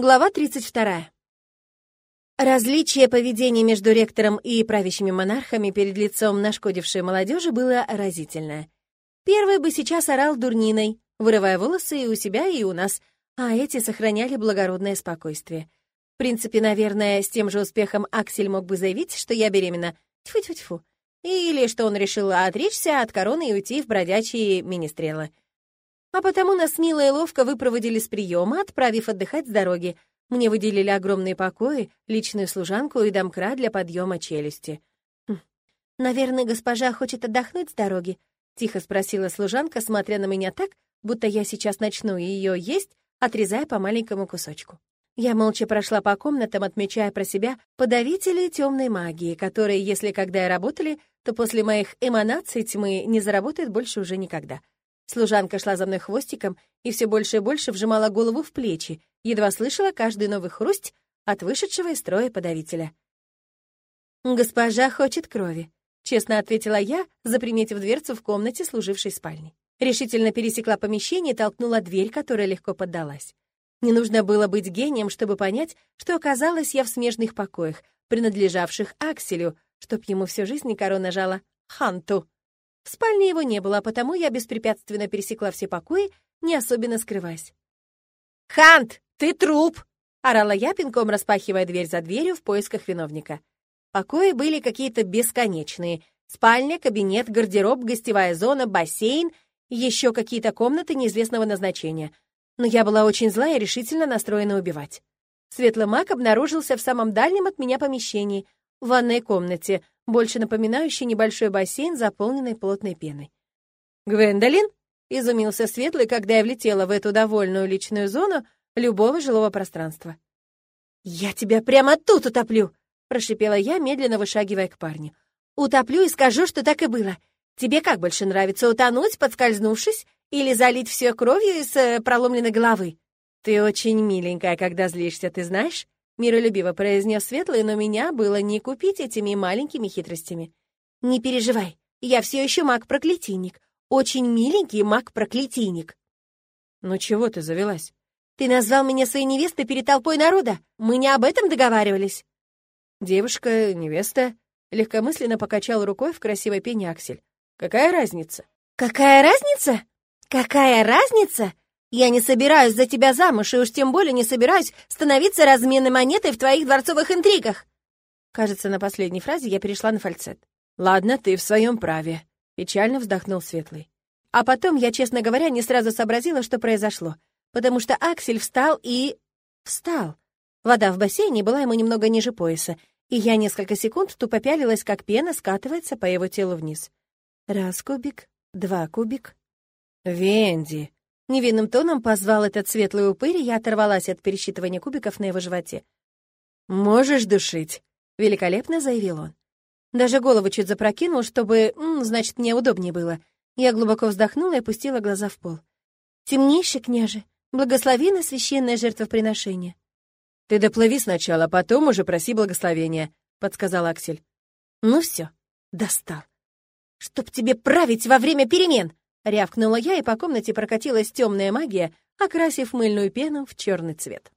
Глава 32. Различие поведения между ректором и правящими монархами перед лицом нашкодившей молодежи было разительное. Первый бы сейчас орал дурниной, вырывая волосы и у себя, и у нас, а эти сохраняли благородное спокойствие. В принципе, наверное, с тем же успехом Аксель мог бы заявить, что я беременна. Тьфу-тьфу-тьфу. Или что он решил отречься от короны и уйти в бродячие министрелы. А потому нас мило и ловко выпроводили с приема, отправив отдыхать с дороги. Мне выделили огромные покои, личную служанку и домкрат для подъема челюсти. Хм. «Наверное, госпожа хочет отдохнуть с дороги?» — тихо спросила служанка, смотря на меня так, будто я сейчас начну ее есть, отрезая по маленькому кусочку. Я молча прошла по комнатам, отмечая про себя подавители темной магии, которые, если когда и работали, то после моих эманаций тьмы не заработают больше уже никогда. Служанка шла за мной хвостиком и все больше и больше вжимала голову в плечи, едва слышала каждый новый хруст от вышедшего из строя подавителя. «Госпожа хочет крови», — честно ответила я, заприметив дверцу в комнате, служившей спальней. Решительно пересекла помещение и толкнула дверь, которая легко поддалась. Не нужно было быть гением, чтобы понять, что оказалась я в смежных покоях, принадлежавших Акселю, чтоб ему всю жизнь корона жала Ханту. В спальне его не было, а потому я беспрепятственно пересекла все покои, не особенно скрываясь. «Хант, ты труп!» — орала я, пинком распахивая дверь за дверью в поисках виновника. Покои были какие-то бесконечные. Спальня, кабинет, гардероб, гостевая зона, бассейн, еще какие-то комнаты неизвестного назначения. Но я была очень злая и решительно настроена убивать. Светлый маг обнаружился в самом дальнем от меня помещении, в ванной комнате, больше напоминающий небольшой бассейн, заполненный плотной пеной. «Гвендолин?» — изумился Светлый, когда я влетела в эту довольную личную зону любого жилого пространства. «Я тебя прямо тут утоплю!» — прошипела я, медленно вышагивая к парню. «Утоплю и скажу, что так и было. Тебе как больше нравится, утонуть, подскользнувшись, или залить все кровью из э, проломленной головы? Ты очень миленькая, когда злишься, ты знаешь?» Миролюбиво произнес Светлый, но меня было не купить этими маленькими хитростями. «Не переживай, я все еще маг-проклятийник. Очень миленький маг-проклятийник». «Ну чего ты завелась?» «Ты назвал меня своей невестой перед толпой народа. Мы не об этом договаривались». «Девушка, невеста...» Легкомысленно покачал рукой в красивой пене Аксель. «Какая разница?» «Какая разница? Какая разница? Я не собираюсь за тебя замуж, и уж тем более не собираюсь становиться разменной монетой в твоих дворцовых интригах!» Кажется, на последней фразе я перешла на фальцет. «Ладно, ты в своем праве», — печально вздохнул Светлый. А потом я, честно говоря, не сразу сообразила, что произошло, потому что Аксель встал и... встал. Вода в бассейне была ему немного ниже пояса, и я несколько секунд тупо пялилась, как пена скатывается по его телу вниз. Раз кубик, два кубик. «Венди!» Невинным тоном позвал этот светлый упырь, и я оторвалась от пересчитывания кубиков на его животе. «Можешь душить», — великолепно заявил он. Даже голову чуть запрокинул, чтобы, значит, мне удобнее было. Я глубоко вздохнула и опустила глаза в пол. «Темнейший княже, благослови на священное жертвоприношение». «Ты доплыви сначала, потом уже проси благословения», — подсказал Аксель. «Ну все, достал. Чтоб тебе править во время перемен!» Рявкнула я, и по комнате прокатилась темная магия, окрасив мыльную пену в черный цвет.